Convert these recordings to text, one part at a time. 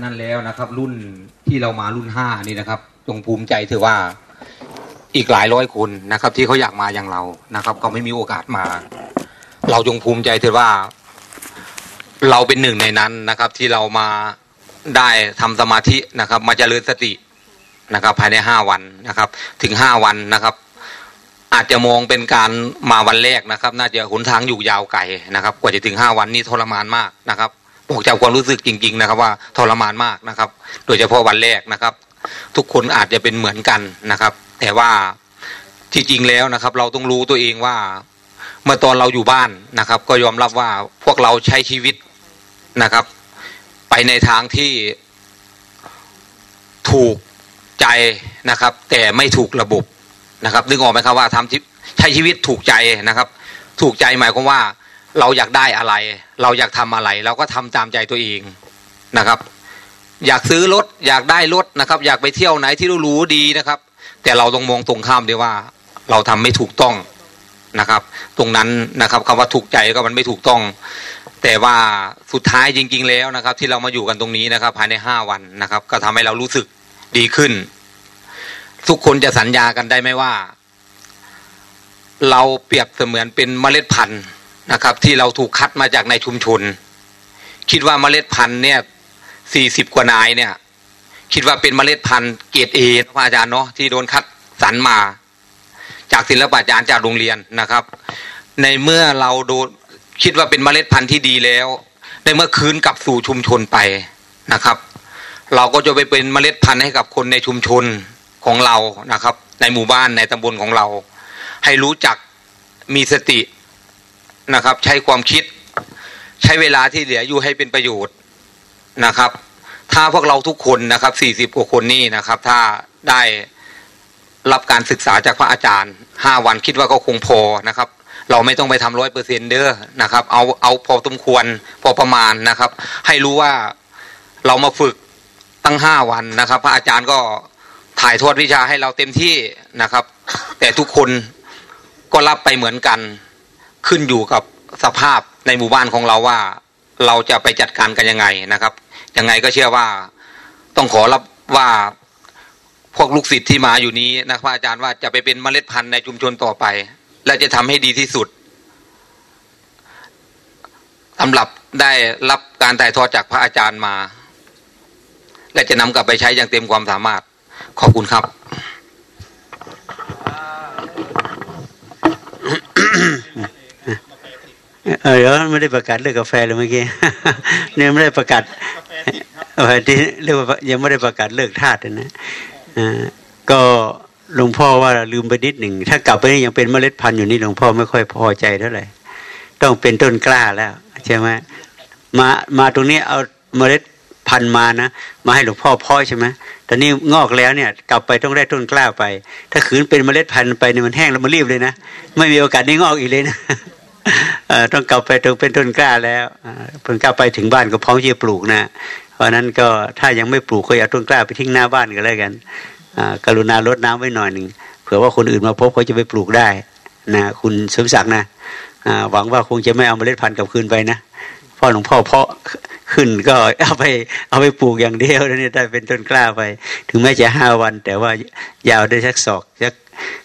ะนั้นแล้วนะครับ รุ่นที่เรามารุ่นห้านี่นะครับจงภูมิใจถือว่าอีกหลายร้อยคนนะครับ ที่เขาอยากมาอย่างเรานะครับเขาไม่มีโอกาสมา เราจงภูมิใจถือว่า เราเป็นหนึ่งในนั้นนะครับ ที่เรามาได้ทำสมาธินะครับ มาเจริญสตินะครับ ภายในห้าวันนะครับ ถึงห้าวันนะครับ อาจจะมองเป็นการมาวันแรกนะครับ น่าจะหนทางอยู่ยาวไกลนะครับ กว่าจะถึงห้าวันนี้ทรมานมากนะครับ บอกจากความรู้สึกจริง ๆ นะครับ ว่าทรมานมากนะครับ โดยเฉพาะวันแรกนะครับ ทุกคนอาจจะเป็นเหมือนกันนะครับ แต่ว่าที่จริงแล้วนะครับ เราต้องรู้ตัวเองว่า เมื่อตอนเราอยู่บ้านนะครับ ก็ยอมรับว่าพวกเราใช้ชีวิตนะครับ ไปในทางที่ถูกใจนะครับ แต่ไม่ถูกระบบนะครับนึกออกไหมครับว่าทำใช้ชีวิตถูกใจนะครับ ถูกใจหมายความว่า เราอยากได้อะไร เราอยากทำอะไร เราก็ทำตามใจตัวเองนะครับ อยากซื้อรถอยากได้รถนะครับ อยากไปเที่ยวไหนที่รู้ๆดีนะครับ แต่เราต้องมองตรงข้ามดีว่า เราทำไม่ถูกต้องนะครับ ตรงนั้นนะครับคำว่าถูกใจก็มันไม่ถูกต้อง แต่ว่าสุดท้ายจริง ๆ แล้วนะครับ ที่เรามาอยู่กันตรงนี้นะครับ ภายในห้าวันนะครับ ก็ทำให้เรารู้สึกดีขึ้น ทุกคนจะสัญญากันได้ไหมว่า เราเปรียบเสมือนเป็นเมล็ดพันธุ์ นะครับ ที่เราถูกคัดมาจากในชุมชน คิดว่าเมล็ดพันธุ์เนี่ยสี่สิบกว่านายเนี่ย คิดว่าเป็นเมล็ดพันธุ์เกรดเอพระอาจารย์เนาะที่โดนคัดสรรมา จากศิลปอาจารย์จากโรงเรียนนะครับ ในเมื่อเราโดนคิดว่าเป็นเมล็ดพันธุ์ที่ดีแล้ว ในเมื่อคืนกลับสู่ชุมชนไปนะครับ เราก็จะไปเป็นเมล็ดพันธุ์ให้กับคนในชุมชนของเรานะครับ ในหมู่บ้านในตำบลของเรา ให้รู้จักมีสติ นะครับ ใช้ความคิด ใช้เวลาที่เหลืออยู่ให้เป็นประโยชน์นะครับ ถ้าพวกเราทุกคนนะครับสี่สิบกว่าคนนี่นะครับ ถ้าได้รับการศึกษาจากพระอาจารย์ห้าวันคิดว่าก็คงพอนะครับ เราไม่ต้องไปทำร้อยเปอร์เซ็นเด้อนะครับ เอาเอาพอสมควรพอประมาณนะครับ ให้รู้ว่าเรามาฝึกตั้งห้าวันนะครับ พระอาจารย์ก็ถ่ายทอดวิชาให้เราเต็มที่นะครับ แต่ทุกคนก็รับไปเหมือนกัน ขึ้นอยู่กับสภาพในหมู่บ้านของเราว่า เราจะไปจัดการกันยังไงนะครับยังไงก็เชื่อว่าต้องขอรับว่าพวกลูกศิษย์ที่มาอยู่นี้นะพระอาจารย์ว่าจะไปเป็นเมล็ดพันธุ์ในชุมชนต่อไป และจะทำให้ดีที่สุดสำหรับได้รับการถ่ายทอดจากพระอาจารย์มา และจะนำกลับไปใช้อย่างเต็มความสามารถ ขอบคุณครับ เออเดี๋ยวไม่ได้ประกาศเรื่องกาแฟเลยเมื่อกี้เนี่ยไม่ได้ประกาศเออที่เรียกว่ายังไม่ได้ประกาศเลิกทาสเลยนะอ่าก็หลวงพ่อว่าลืมไปนิดหนึ่งถ้ากลับไปนี่ยังเป็นเมล็ดพันธุ์อยู่นี่หลวงพ่อไม่ค่อยพอใจเท่าไหร่ต้องเป็นต้นกล้าแล้วใช่ไหมมามาตรงนี้เอาเมล็ดพันธุ์มานะมาให้หลวงพ่อพ่อใช่ไหมตอนนี้งอกแล้วเนี่ย กลับไปต้องได้ต้นกล้าไป ถ้าขืนเป็นเมล็ดพันธุ์ไปเนี่ยมันแห้งแล้วมันรีบเลยนะไม่มีโอกาสได้งอกอีกเลยนะ ต้องกลับไปตรงเป็นต้นกล้าแล้วเพิ่งกลับไปถึงบ้านก็พร้อมที่จะปลูกนะ เพราะนั้นก็ถ้ายังไม่ปลูกก็อย่าต้นกล้าไปทิ้งหน้าบ้านก็แล้วกันอ่ากรุณารดน้ำไว้หน่อยหนึ่งเผื่อว่าคนอื่นมาพบเขาจะไปปลูกได้นะคุณสมศักดิ์นะอ่าหวังว่าคงจะไม่เอาเมล็ดพันธุ์กลับคืนไปนะพ่อหลวงพ่อเพาะขึ้นก็เอาไปเอาไปปลูกอย่างเดียวแล้วนี่ได้เป็นต้นกล้าไป ถึงแม้จะห้าวัน แต่ว่ายาวได้สักศอกสัก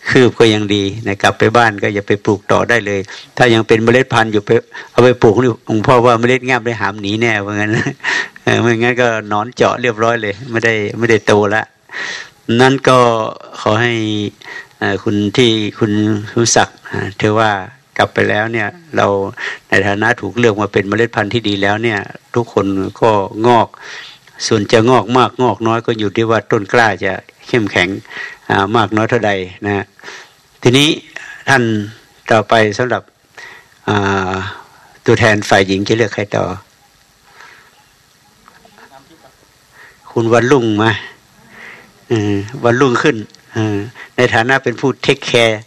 คืบก็ยังดีนะกลับไปบ้านก็อย่าไปปลูกต่อได้เลย ถ้ายังเป็นเมล็ดพันธุ์อยู่ไปเอาไปปลูกนี่หลวงพ่อว่าเมล็ดงามได้หามหนีแน่เพราะงั้นเออไม่งั้นก็นอนเจาะเรียบร้อยเลย ไม่ได้ไม่ได้โตละนั่นก็ขอให้คุณที่คุณสุศักดิ์อ่าเทว่ากลับไปแล้วเนี่ย เราในฐานะถูกเลือกมาเป็นเมล็ดพันธุ์ที่ดีแล้วเนี่ย ทุกคนก็งอก ส่วนจะงอกมากงอกน้อยก็อยู่ที่ว่าต้นกล้าจะเข้มแข็งมากน้อยเท่าใดนะทีนี้ท่านต่อไปสำหรับตัวแทนฝ่ายหญิงจะเลือกใครต่อ คุณวันรุ่งมาวันรุ่งขึ้นในฐานะเป็นผู้ take care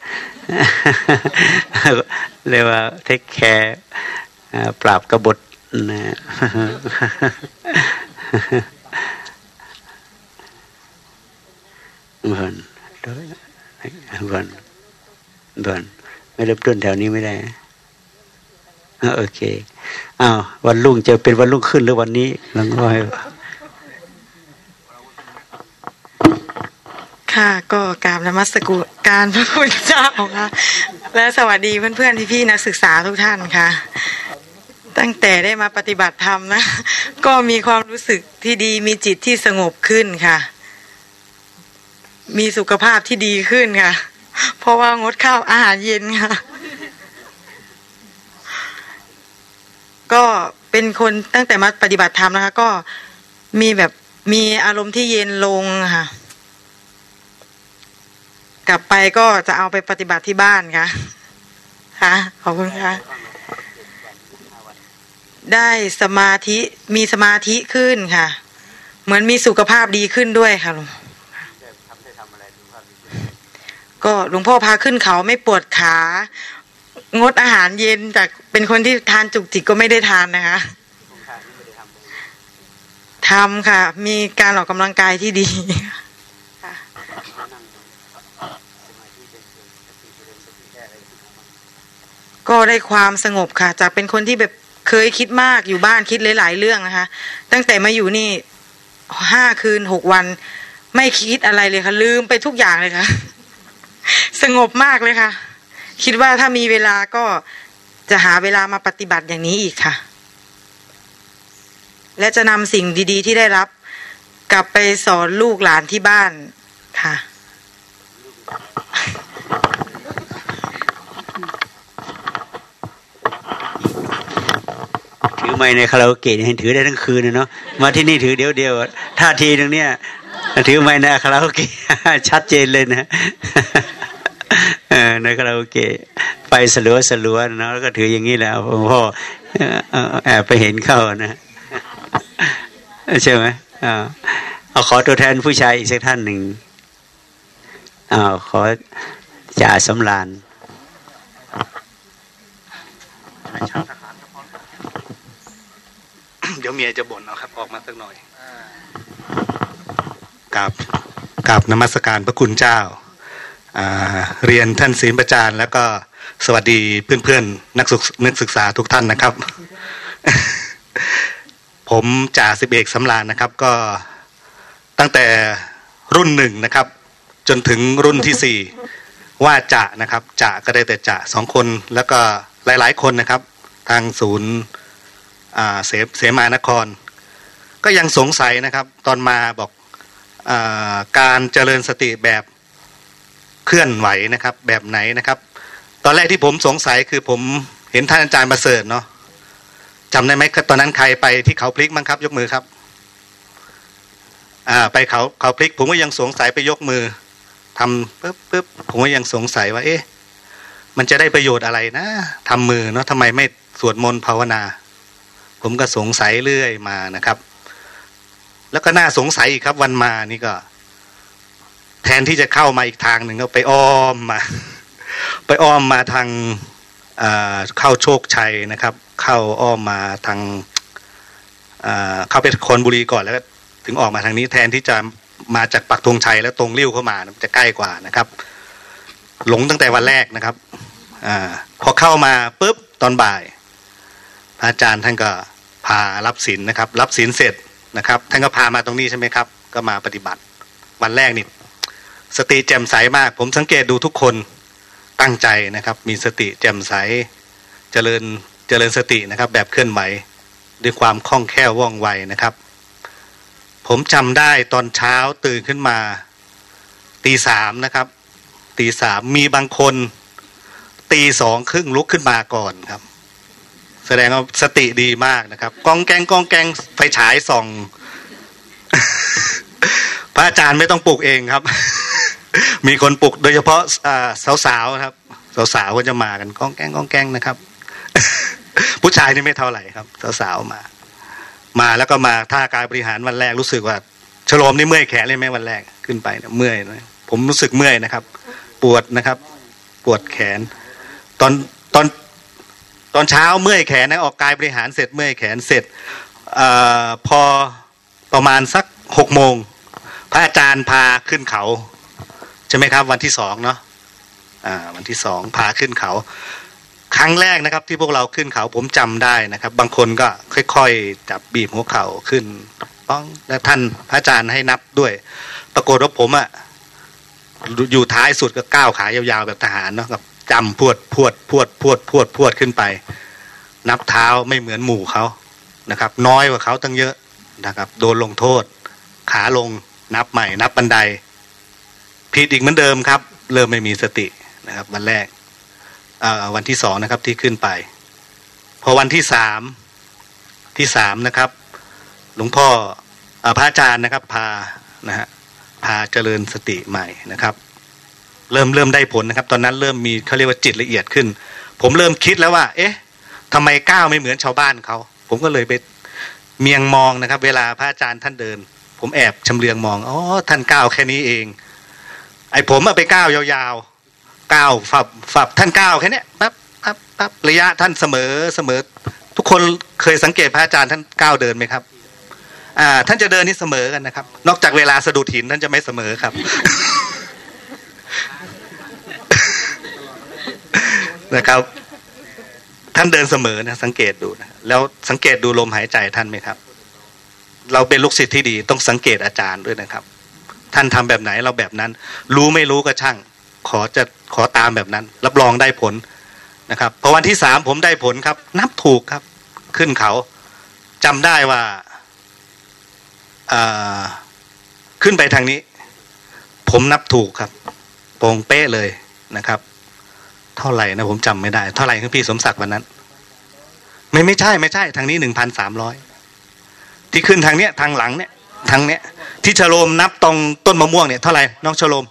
เรียกว่า take care ปราบกบฏนะ บ่นบ่นบ่นไม่เริ่มต้นแถวนี้ไม่ได้โอเคอ้าววันรุ่งจะเป็นวันรุ่งขึ้นหรือวันนี้ลังร้อยค่ะก็กรารนมัสกุการพระคุณเจ้าค่ะและสวัสดีเพื่อนๆพี่ๆนักศึกษาทุกท่านค่ะ ตั้งแต่ได้มาปฏิบัติธรรมนะ ก็มีความรู้สึกที่ดีมีจิตที่สงบขึ้นค่ะ มีสุขภาพที่ดีขึ้นค่ะ เพราะว่างดข้าวอาหารเย็นค่ะ ก็เป็นคนตั้งแต่มาปฏิบัติธรรมนะคะ ก็มีแบบมีอารมณ์ที่เย็นลงค่ะ กลับไปก็จะเอาไปปฏิบัติที่บ้านค่ะค่ะขอบคุณค่ะ ได้สมาธิมีสมาธิขึ้นค่ะ เหมือนมีสุขภาพดีขึ้นด้วยค่ะหลวงก็หลวงพ่อพาขึ้นเขาไม่ปวดขางดอาหารเย็นจากเป็นคนที่ทานจุกจิกก็ไม่ได้ทานนะคะทำค่ะ มีการออกกำลังกายที่ดีค่ะก็ได้ความสงบค่ะ จากเป็นคนที่แบบ เคยคิดมากอยู่บ้านคิดหลายๆเรื่องนะคะ ตั้งแต่มาอยู่นี่ห้าคืนหกวัน ไม่คิดอะไรเลยค่ะ ลืมไปทุกอย่างเลยค่ะ สงบมากเลยค่ะ คิดว่าถ้ามีเวลาก็จะหาเวลามาปฏิบัติอย่างนี้อีกค่ะ และจะนำสิ่งดี ๆ ที่ได้รับ กลับไปสอนลูกหลานที่บ้านค่ะ ถือไม้ในคาราโอเกะเห็นถือได้ทั้งคืนเลยเนาะมาที่นี่ถือเดียวเดียวท่าทีตรงเนี้ยถือไม้ในคาราโอเกะชัดเจนเลยนะในคาราโอเกะไปสลัวสลัวเนาะแล้วก็ถืออย่างนี้แล้วพ่อแอบไปเห็นเข้านะใช่ไหมเอาขอตัวแทนผู้ชายอีกสักท่านหนึ่งอาขอจ่าสำราน เดี๋ยวเมียจะบ่นเอาครับ ออกมาสักหน่อยกับกับนมัสการพระคุณเจ้าอ่าเรียนท่านศีลประจารย์แล้วก็สวัสดีเพื่อนๆนักศึกนักศึกษาทุกท่านนะครับ ผมจ่าสิบเอกสำรานนะครับ ก็ตั้งแต่รุ่นหนึ่งนะครับ จนถึงรุ่นที่สี่ว่าจะนะครับจะก็ได้แต่จะสองคนแล้วก็หลายๆคนนะครับ ทางศูนย์อ่า เสเสมานคร ก็ยังสงสัยนะครับ ตอนมาบอกอการเจริญสติแบบเคลื่อนไหวนะครับ แบบไหนนะครับ ตอนแรกที่ผมสงสัยคือผมเห็นท่านอาจารย์ประเสริฐเนาะจำได้ไหมตอนนั้นใครไปที่เขาพลิกมั้งครับ ยกมือครับอ่าไปเขาเขาพลิก ผมก็ยังสงสัยไปยกมือทำปึ๊บปึ๊บผมก็ยังสงสัยว่า เอ๊ะมันจะได้ประโยชน์อะไรนะทำมือเนาะทำไมไม่สวดมนต์ภาวนา ผมก็สงสัยเรื่อยมานะครับ แล้วก็น่าสงสัยอีกครับวันมานี่ก็ แทนที่จะเข้ามาอีกทางหนึ่งก็ไปอ้อมมา ไปอ้อมมาทางเข้าโชคชัยนะครับ เข้าอ้อมมาทางเข้าไปคนบุรีก่อนแล้วถึงออกมาทางนี้แทนที่จะมาจากปักธงชัยแล้วตรงริ้วเข้ามาจะใกล้กว่านะครับ หลงตั้งแต่วันแรกนะครับอพอเข้ามาปุ๊บตอนบ่าย พระอาจารย์ท่านก็พารับศีลนะครับ รับศีลเสร็จนะครับ ท่านก็พามาตรงนี้ใช่ไหมครับ ก็มาปฏิบัติ วันแรกนี่สติแจ่มใสมาก ผมสังเกตดูทุกคนตั้งใจนะครับ มีสติแจ่มใสเจริญเจริญสตินะครับ แบบเคลื่อนไหวด้วยความคล่องแคล่วว่องไวนะครับ ผมจำได้ตอนเช้าตื่นขึ้นมาตีสามนะครับตีสามมีบางคนตีสองครึ่งลุกขึ้นมาก่อนครับ แสดงว่าสติดีมากนะครับกองแกงกองแกงไฟฉายส่อง พระอาจารย์ไม่ต้องปลุกเองครับ มีคนปลุกโดยเฉพาะสาวๆครับ สาวๆก็จะมากันกองแกงกองแกงนะครับ ผู้ชายนี่ไม่เท่าไหร่ครับ สาวๆมา มาแล้วก็มาท่ากายบริหารวันแรกรู้สึกว่าฉลมนี่เมื่อยแขนเลยไหมวันแรกขึ้นไปเนี่ยเมื่อยนะผมรู้สึกเมื่อยนะครับ ปวดนะครับ ปวดแขน ตอนตอน อนเช้าเมื่อยแขนนะออกกายบริหารเสร็จเมื่อยแขนเสร็จอพอประมาณสักหกโมงพระอาจารย์พาขึ้นเขาใช่ไหมครับ วันที่สองเนาะวันที่สองพาขึ้นเขา ครั้งแรกนะครับ ที่พวกเราขึ้นเขาผมจำได้นะครับ บางคนก็ค่อยๆจับบีบหัวเข่าขึ้นป้องและท่านพระอาจารย์ให้นับด้วย ปรากฏว่าผมอะอยู่ท้ายสุดก็ก้าวขายาวๆแบบทหารเนาะกับ จำพวดพวดพวดพวดพวดพวดขึ้นไป นับเท้าไม่เหมือนหมู่เขานะครับ น้อยกว่าเขาตั้งเยอะนะครับ โดนลงโทษ ขาลงนับใหม่ นับบันได ผิดอีกเหมือนเดิมครับ เริ่มไม่มีสตินะครับ วันแรกวันที่สองนะครับที่ขึ้นไป พอวันที่สามที่สามนะครับ หลวงพ่ออพระอาจารย์นะครับ พานะฮะพาเจริญสติใหม่นะครับ เริ่มเริ่มได้ผลนะครับ ตอนนั้นเริ่มมีเขาเรียกว่าจิตละเอียดขึ้น ผมเริ่มคิดแล้วว่า เอ๊ะทำไมก้าวไม่เหมือนชาวบ้านเขา ผมก็เลยไปเมียงมองนะครับ เวลาพระอาจารย์ท่านเดิน ผมแอบชำเลืองมองอ๋อท่านก้าวแค่นี้เอง ไอ้ผมไปก้าวยาวๆก้าวฝับฝับท่านก้าวแค่นี้ปั๊บปั๊บปั๊บระยะท่านเสมอเสมอ ทุกคนเคยสังเกตพระอาจารย์ท่านก้าวเดินไหมครับ อ่า ท่านจะเดินนี่เสมอกันนะครับ นอกจากเวลาสะดุดหินท่านจะไม่เสมอครับ นะครับ ท่านเดินเสมอนะ สังเกตดูนะแล้วสังเกตดูลมหายใจท่านไหมครับ เราเป็นลูกศิษย์ที่ดี ต้องสังเกตอาจารย์ด้วยนะครับ ท่านทำแบบไหนเราแบบนั้น รู้ไม่รู้ก็ช่าง ขอจะขอตามแบบนั้น รับรองได้ผลนะครับพอวันที่สามผมได้ผลครับ นับถูกครับ ขึ้นเขาจำได้ว่าขึ้นไปทางนี้ ผมนับถูกครับโปรงเป๊ะเลยนะครับ เท่าไหร่นะผมจำไม่ได้ เท่าไหร่คือพี่สมศักดิ์วันนั้น ไม่ไม่ใช่ไม่ใช่ ทางนี้หนึ่งพันสามร้อยที่ขึ้นทางเนี้ยทางหลังเนี้ยทางเนี้ย ที่ชโลมนับตรงต้นมะม่วงเนี่ยเท่าไหร่น้องชโลม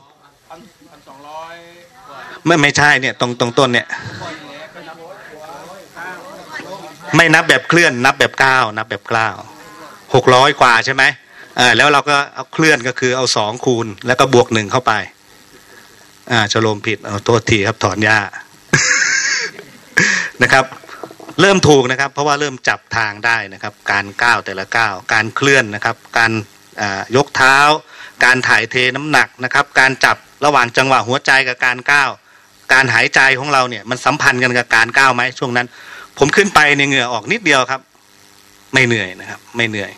ไม่ไม่ใช่เนี่ยตรงตรงต้นเนี่ย ไม่นับแบบเคลื่อน นับแบบก้าวนับแบบกล้าวหกร้อยกว่าใช่ไหมอ่าแล้วเราก็เอาเคลื่อนก็คือเอาสองคูณ แล้วก็บวกหนึ่งเข้าไป อ่าชโลมผิดเอาโทษทีครับถอนหญ้านะครับ เริ่มถูกนะครับ เพราะว่าเริ่มจับทางได้นะครับ การก้าวแต่ละก้าวการเคลื่อนนะครับ การยกเท้า การถ่ายเทน้ำหนักนะครับ การจับระหว่างจังหวะหัวใจกับการก้าวการหายใจของเราเนี่ยมันสัมพันธ์กันกับการก้าวไหมช่วงนั้น ผมขึ้นไปในเหงื่อออกนิดเดียวครับ ไม่เหนื่อยนะครับ ไม่เหนื่อย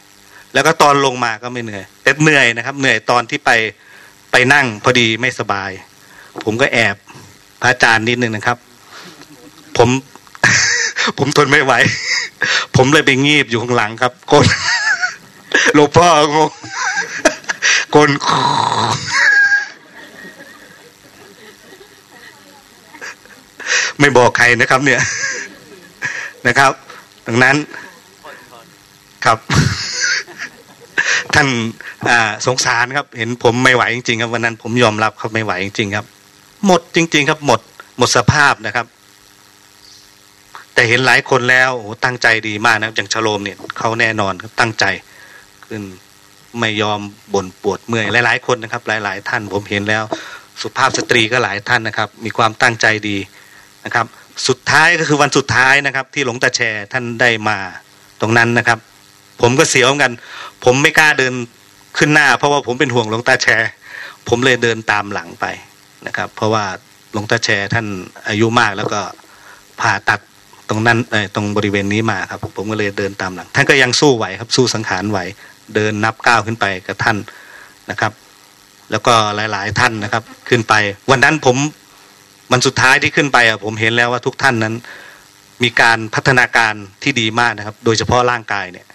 แล้วก็ตอนลงมาก็ไม่เหนื่อยแต่เหนื่อยนะครับ เหนื่อยตอนที่ไปไปนั่งพอดีไม่สบาย ผมก็แอบพระอาจารย์นิดนึงนะครับ ผม ผมทนไม่ไหว ผมเลยไปงีบอยู่ข้างหลังครับกนหลวงพ่องงกนไม่บอกใครนะครับ เนี่ยนะครับ ดังนั้นครับ ท่านสงสารครับ เห็นผมไม่ไหวจริงๆครับวันนั้นผมยอมรับครับไม่ไหวจริงๆครับ หมดจริง ๆ ครับหมดหมดสภาพนะครับ แต่เห็นหลายคนแล้วโอ้ตั้งใจดีมากนะครับอย่างชโลมเนี่ยเขาแน่นอนครับตั้งใจขึ้นไม่ยอมบ่นปวดเมื่อยหลาย ๆ คนนะครับ หลาย ๆ ท่านผมเห็นแล้ว สุภาพสตรีก็หลายท่านนะครับ มีความตั้งใจดีนะครับ สุดท้ายก็คือวันสุดท้ายนะครับ ที่หลวงตาแชร์ท่านได้มาตรงนั้นนะครับ ผมก็เสียวกัน ผมไม่กล้าเดินขึ้นหน้า เพราะว่าผมเป็นห่วงหลวงตาแชร์ ผมเลยเดินตามหลังไป นะครับ เพราะว่าหลวงตาแชร์ท่านอายุมากแล้วก็ผ่าตัดตรงนั้นตรงบริเวณนี้มาครับ ผมก็เลยเดินตามหลัง ท่านก็ยังสู้ไหวครับ สู้สังขารไหว เดินนับก้าวขึ้นไปกับท่านนะครับ แล้วก็หลาย ๆ ท่านนะครับ ขึ้นไป วันนั้นผมมันสุดท้ายที่ขึ้นไปอะผมเห็นแล้วว่าทุกท่านนั้น มีการพัฒนาการที่ดีมากนะครับ โดยเฉพาะร่างกายเนี่ย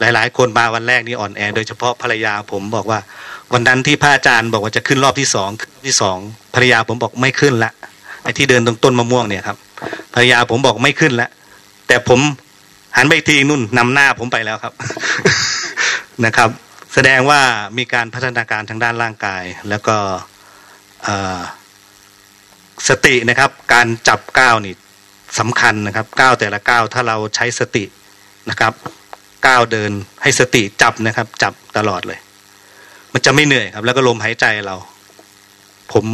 หลาย ๆ คนมาวันแรกนี่อ่อนแอ โดยเฉพาะภรรยาผมบอกว่า วันนั้นที่พระอาจารย์บอกว่าจะขึ้นรอบที่สองที่สองภรรยาผมบอกไม่ขึ้นละไอ้ที่เดินตรงต้นมะม่วงเนี่ยครับภรรยาผมบอกไม่ขึ้นล้วแต่ผมหันไปทีนุ่นนำหน้าผมไปแล้วครับนะครับ แสดงว่ามีการพัฒนาการทางด้านร่างกาย แล้วก็สตินะครับ การจับก้าวนี่สำคัญนะครับก้าวแต่ละก้าวถ้าเราใช้สตินะครับก้าวเดินให้สติจับนะครับ จับตลอดเลย มันจะไม่เหนื่อยครับ แล้วก็ลมหายใจเรา ผม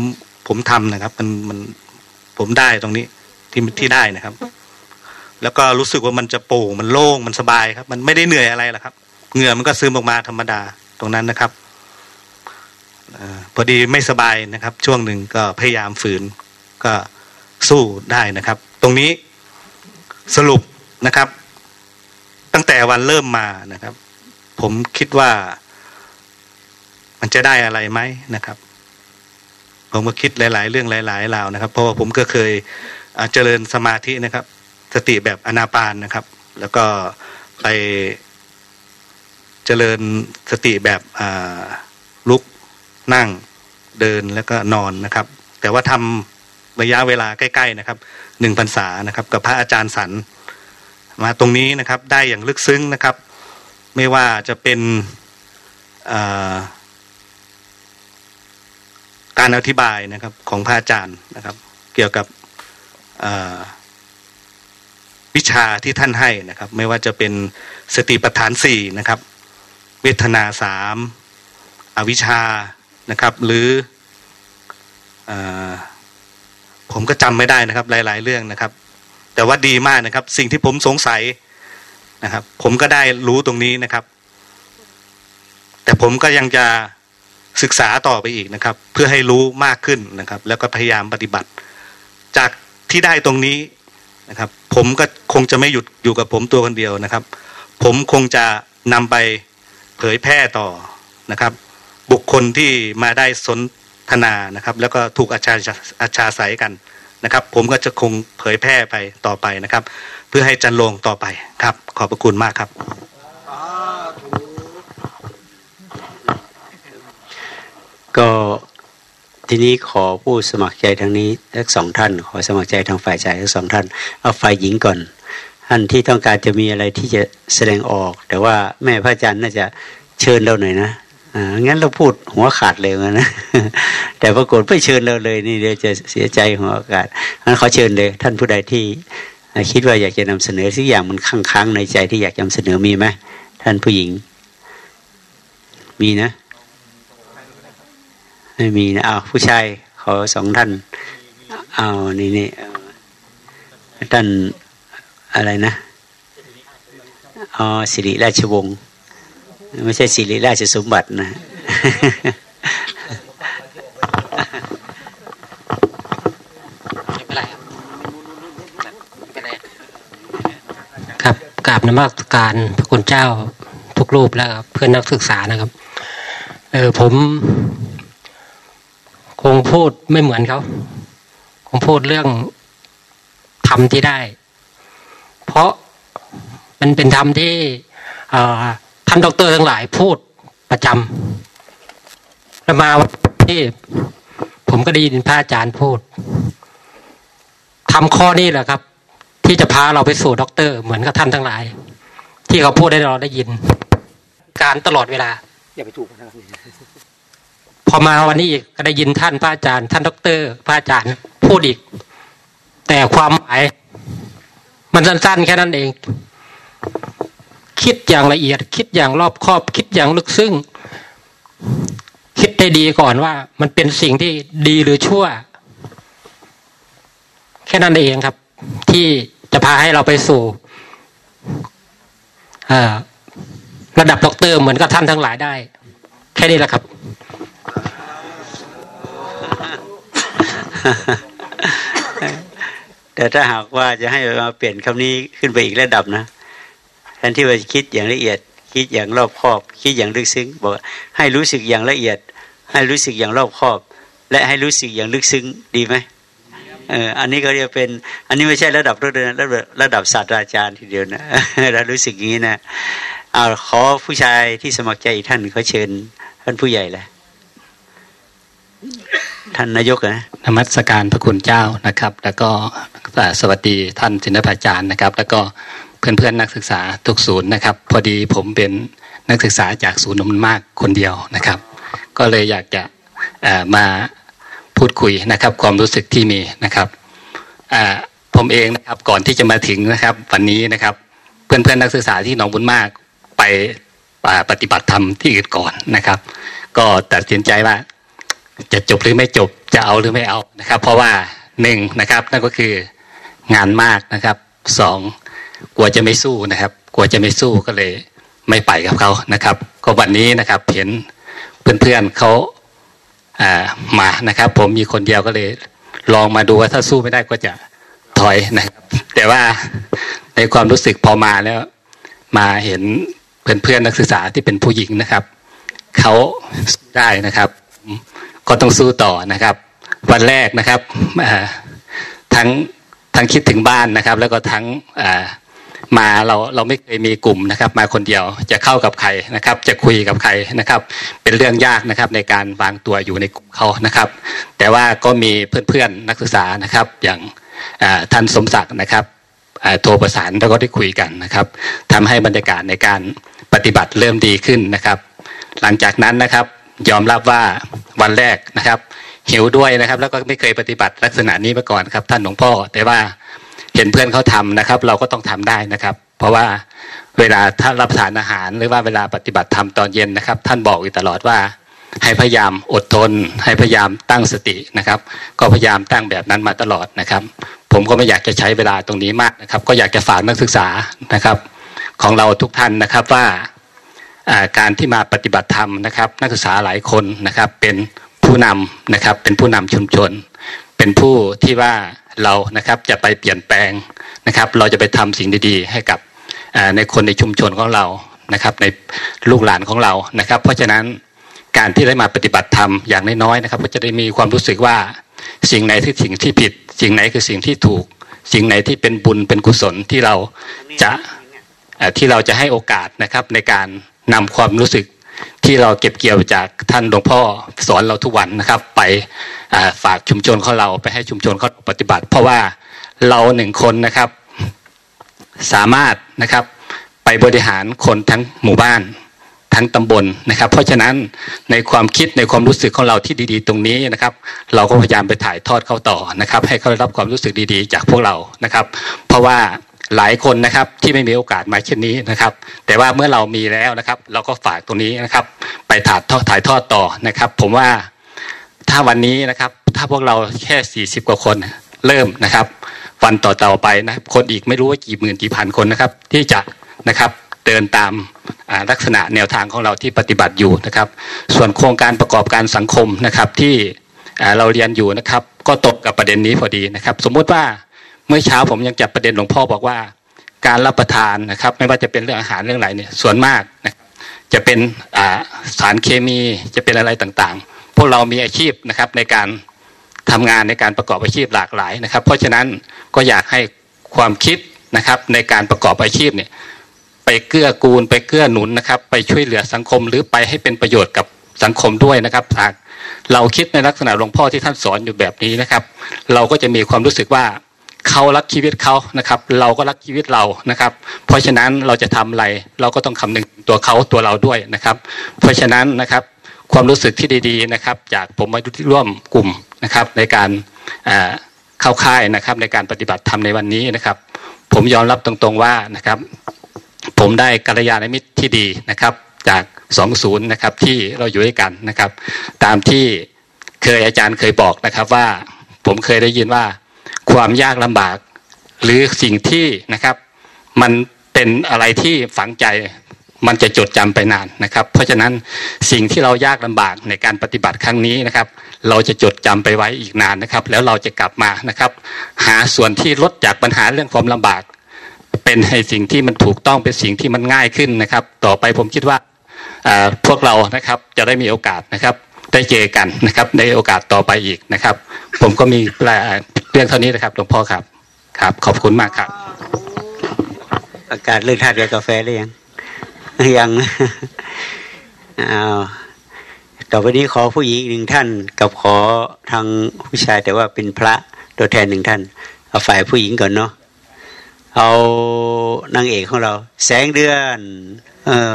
ผมทำนะครับ มันมันผมได้ตรงนี้ที่ที่ได้นะครับ แล้วก็รู้สึกว่ามันจะโปร่งมันโล่งมันสบายครับ มันไม่ได้เหนื่อยอะไรหรอกครับเหงื่อมันก็ซึมออกมาธรรมดาตรงนั้นนะครับอพอดีไม่สบายนะครับ ช่วงหนึ่งก็พยายามฝืน ก็สู้ได้นะครับ ตรงนี้สรุปนะครับ ตั้งแต่วันเริ่มมานะครับ ผมคิดว่า มันจะได้อะไรไหมนะครับ ผมก็คิดหลาย ๆ เรื่องหลายๆราวนะครับ เพราะว่าผมก็เคยเจริญสมาธินะครับ สติแบบอนาปานนะครับ แล้วก็ไปเจริญสติแบบลุกนั่งเดินแล้วก็นอนนะครับ แต่ว่าทำระยะเวลาใกล้ ๆ นะครับหนึ่งพรรษานะครับ กับพระอาจารย์สันมาตรงนี้นะครับได้อย่างลึกซึ้งนะครับ ไม่ว่าจะเป็นอ่า การอธิบายนะครับของพระอาจารย์นะครับ เกี่ยวกับวิชาที่ท่านให้นะครับ ไม่ว่าจะเป็นสติปัฏฐานสี่นะครับ เวทนาสามอวิชานะครับ หรืออผมก็จำไม่ได้นะครับ หลาย ๆ เรื่องนะครับ แต่ว่าดีมากนะครับ สิ่งที่ผมสงสัยนะครับ ผมก็ได้รู้ตรงนี้นะครับ แต่ผมก็ยังจะ ศึกษาต่อไปอีกนะครับ เพื่อให้รู้มากขึ้นนะครับ แล้วก็พยายามปฏิบัติ จากที่ได้ตรงนี้นะครับ ผมก็คงจะไม่หยุดอยู่กับผมตัวคนเดียวนะครับ ผมคงจะนำไปเผยแพร่ต่อนะครับ บุคคลที่มาได้สนทนานะครับ แล้วก็ถูกอาชาอาชาใสยกันนะครับ ผมก็จะคงเผยแพร่ไปต่อไปนะครับ เพื่อให้จันลงต่อไปครับ ขอบพระคุณมากครับ ก็ ทีนี้ขอผู้สมัครใจทางนี้ทั้งสองท่าน ขอสมัครใจทางฝ่ายชายทั้งสองท่าน เอาฝ่ายหญิงก่อน ท่านที่ต้องการจะมีอะไรที่จะแสดงออก แต่ว่าแม่พระอาจารย์น่าจะเชิญเราหน่อยนะอ่างั้นเราพูดหัวขาดเลยนะ แต่ปรากฏไม่เชิญเราเลยนี่เดี๋ยวจะเสียใจหัวอากาศงั้นขอเชิญเลย ท่านผู้ใดที่คิดว่าอยากจะนำเสนอสักอย่างมันค้างๆในใจที่อยากจะนำเสนอมีไหมท่านผู้หญิง มีนะ ไม่มีนะเอาผู้ชายขอสองท่านเอานี่นี่ท่านอะไรนะอ๋อสิริราชวงศ์ไม่ใช่สิริราชสมบัตินะครับกราบนมัสการพระคุณเจ้าทุกรูปแล้วครับเพื่อนนักศึกษานะครับ เออผม คงพูดไม่เหมือนเขาคงพูดเรื่องธรรมที่ได้ เพราะมันเป็นธรรมที่ท่านด็อกเตอร์ทั้งหลายพูดประจำแล้วมาที่ผมก็ได้ยินพระอาจารย์พูดทำข้อนี้แหละครับ ที่จะพาเราไปสู่ด็อกเตอร์ เหมือนกับท่านทั้งหลาย ที่เขาพูดให้เราได้ยิน กันตลอดเวลา อย่าไปถูกนะครับ พอมาวันนี้อีกก็ได้ยินท่านพระอาจารย์ ท่านด็อกเตอร์พระอาจารย์พูดอีก แต่ความหมาย มันสั้นๆ แค่นั้นเอง คิดอย่างละเอียด คิดอย่างรอบคอบ คิดอย่างลึกซึ้งคิดได้ดีก่อนว่า มันเป็นสิ่งที่ดีหรือชั่ว แค่นั้นเองครับ ที่จะพาให้เราไปสู่ระดับด็อกเตอร์เหมือนกับท่านทั้งหลายได้ แค่นี้แหละครับ แต่ถ้าหากว่าจะให้มาเปลี่ยนคำนี้ขึ้นไปอีกระดับนะแทนที่ว่าจะคิดอย่างละเอียด คิดอย่างรอบคอบ คิดอย่างลึกซึ้งบอกว่าให้รู้สึกอย่างละเอียด ให้รู้สึกอย่างรอบคอบ และให้รู้สึกอย่างลึกซึ้งดีไหมเอออันนี้ก็เรียกเป็น อันนี้ไม่ใช่ระดับระดับระดับระดับศาสตราจารย์ทีเดียวนะเรารู้สึกอย่างนี้นะเอาขอผู้ชายที่สมัครใจอีกท่านเขาเชิญท่านผู้ใหญ่แหละ ท่านนายกนะนมัสการพระคุณเจ้านะครับ แล้วก็สวัสดีท่านศิลปาจารย์นะครับ แล้วก็เพื่อนเพื่อนนักศึกษาทุกศูนย์นะครับ พอดีผมเป็นนักศึกษาจากศูนย์นมมากคนเดียวนะครับ ก็เลยอยากจะมาพูดคุยนะครับความรู้สึกที่มีนะครับผมเองนะครับก่อนที่จะมาถึงนะครับ วันนี้นะครับ เพื่อนเพื่อนนักศึกษาที่หนองบุญมากไปปฏิบัติธรรมที่อื่นก่อนนะครับ ก็ตัดสินใจว่า จะจบหรือไม่จบจะเอาหรือไม่เอานะครับ เพราะว่าหนึ่งนะครับนั่นก็คืองานมากนะครับสองกลัวจะไม่สู้นะครับกลัวจะไม่สู้ก็เลยไม่ไปกับเขานะครับ ก็วันนี้นะครับเห็นเพื่อนๆเขาอ่ามานะครับ ผมมีคนเดียวก็เลย ลองมาดูว่าถ้าสู้ไม่ได้ก็จะถอยนะครับ แต่ว่าในความรู้สึกพอมาแล้ว มาเห็นเพื่อนๆนักศึกษาที่เป็นผู้หญิงนะครับเขาได้นะครับ ก็ต้องสู้ต่อนะครับ วันแรกนะครับทั้งทั้งคิดถึงบ้านนะครับ แล้วก็ทั้งมาเราเราไม่เคยมีกลุ่มนะครับ มาคนเดียวจะเข้ากับใครนะครับ จะคุยกับใครนะครับ เป็นเรื่องยากนะครับในการวางตัวอยู่ในกลุ่มเขานะครับ แต่ว่าก็มีเพื่อนๆนักศึกษานะครับ อย่างท่านสมศักดิ์นะครับโทรประสานแล้วก็ได้คุยกันนะครับทำให้บรรยากาศในการปฏิบัติเริ่มดีขึ้นนะครับ หลังจากนั้นนะครับ ยอมรับว่าวันแรกนะครับ หิวด้วยนะครับ แล้วก็ไม่เคยปฏิบัติลักษณะนี้มาก่อนครับ ท่านหลวงพ่อ แต่ว่าเห็นเพื่อนเขาทำนะครับ เราก็ต้องทำได้นะครับ เพราะว่าเวลาท่านรับประทานอาหาร หรือว่าเวลาปฏิบัติธรรมตอนเย็นนะครับ ท่านบอกอยู่ตลอดว่าให้พยายามอดทน ให้พยายามตั้งสตินะครับ ก็พยายามตั้งแบบนั้นมาตลอดนะครับ ผมก็ไม่อยากจะใช้เวลาตรงนี้มากนะครับ ก็อยากจะฝากนักศึกษานะครับ ของเราทุกท่านนะครับว่า การที่มาปฏิบัติธรรมนะครับ นักศึกษาหลายคนนะครับเป็นผู้นำนะครับเป็นผู้นำชุมชน เป็นผู้ที่ว่าเรานะครับจะไปเปลี่ยนแปลงนะครับ เราจะไปทำสิ่งดีๆ ให้กับในคนในชุมชนของเรานะครับ ในลูกหลานของเรานะครับ เพราะฉะนั้นการที่ได้มาปฏิบัติธรรมอย่างน้อยๆนะครับ ก็จะได้มีความรู้สึกว่าสิ่งไหนที่สิ่งที่ผิด สิ่งไหนคือสิ่งที่ถูก สิ่งไหนที่เป็นบุญเป็นกุศลที่เราจะที่เราจะให้โอกาสนะครับในการ นำความรู้สึกที่เราเก็บเกี่ยวจากท่านหลวงพ่อสอนเราทุกวันนะครับ ไปฝากชุมชนของเราไปให้ชุมชนเขาปฏิบัติ เพราะว่าเราหนึ่งคนนะครับ สามารถนะครับไปบริหารคนทั้งหมู่บ้านทั้งตำบลนะครับ เพราะฉะนั้นในความคิดในความรู้สึกของเราที่ดี ๆ ตรงนี้นะครับ เราก็พยายามไปถ่ายทอดเขาต่อนะครับ ให้เขาได้รับความรู้สึกดีๆ จากพวกเรานะครับ เพราะว่า หลายคนนะครับที่ไม่มีโอกาสมาเช่นนี้นะครับ แต่ว่าเมื่อเรามีแล้วนะครับ เราก็ฝากตรงนี้นะครับ ไปถ่ายทอดถ่ายทอดต่อนะครับ ผมว่าถ้าวันนี้นะครับ ถ้าพวกเราแค่สี่สิบกว่าคนเริ่มนะครับ วันต่อต่อไปนะคนอีกไม่รู้ว่ากี่หมื่นกี่พันคนนะครับ ที่จะนะครับเดินตามลักษณะแนวทางของเราที่ปฏิบัติอยู่นะครับ ส่วนโครงการประกอบการสังคมนะครับที่เราเรียนอยู่นะครับ ก็ตกกับประเด็นนี้พอดีนะครับ สมมุติว่า เมื่อเช้าผมยังจับประเด็นหลวงพ่อบอกว่า การรับประทานนะครับ ไม่ว่าจะเป็นเรื่องอาหารเรื่องอะไรเนี่ยส่วนมากนะจะเป็นสารเคมีจะเป็นอะไรต่างๆ พวกเรามีอาชีพนะครับในการทำงานในการประกอบอาชีพหลากหลายนะครับ เพราะฉะนั้นก็อยากให้ความคิดนะครับในการประกอบอาชีพเนี่ยไปเกื้อกูลไปเกื้อหนุนนะครับ ไปช่วยเหลือสังคมหรือไปให้เป็นประโยชน์กับสังคมด้วยนะครับหากเราคิดในลักษณะหลวงพ่อที่ท่านสอนอยู่แบบนี้นะครับ เราก็จะมีความรู้สึกว่า เขารักชีวิตเขานะครับ เราก็รักชีวิตเรานะครับ เพราะฉะนั้นเราจะทำอะไร เราก็ต้องคำนึงตัวเขาตัวเราด้วยนะครับ เพราะฉะนั้นนะครับความรู้สึกที่ดีๆนะครับ จากผมมาร่วมกลุ่มนะครับ ในการเข้าค่ายนะครับ ในการปฏิบัติธรรมในวันนี้นะครับ ผมยอมรับตรงๆว่านะครับ ผมได้กัลยาณมิตรที่ดีนะครับ จากสองศูนย์นะครับที่เราอยู่ด้วยกันนะครับ ตามที่เคยอาจารย์เคยบอกนะครับว่าผมเคยได้ยินว่า ความยากลำบาก หรือสิ่งที่นะครับ มันเป็นอะไรที่ฝังใจมันจะจดจำไปนานนะครับ เพราะฉะนั้นสิ่งที่เรายากลำบากในการปฏิบัติครั้งนี้นะครับ เราจะจดจำไปไว้อีกนานนะครับ แล้วเราจะกลับมานะครับ หาส่วนที่ลดจากปัญหาเรื่องความลำบาก เป็นให้สิ่งที่มันถูกต้องเป็นสิ่งที่มันง่ายขึ้นนะครับ ต่อไปผมคิดว่าพวกเรานะครับจะได้มีโอกาสนะครับ ได้เจอกันนะครับในโอกาสต่อไปอีกนะครับ ผมก็มี เรื่องเท่านี้นะครับหลวงพ่อครับ ครับ ขอบคุณมากครับ ประกาศเลิกทานกาแฟหรือยัง ยังอ้าวต่อไปนี้ขอผู้หญิงหนึ่งท่าน กับขอทางผู้ชายแต่ว่าเป็นพระตัวแทนหนึ่งท่าน เอาฝ่ายผู้หญิงก่อนเนาะเอานางเอกของเรา แสงเดือน เออ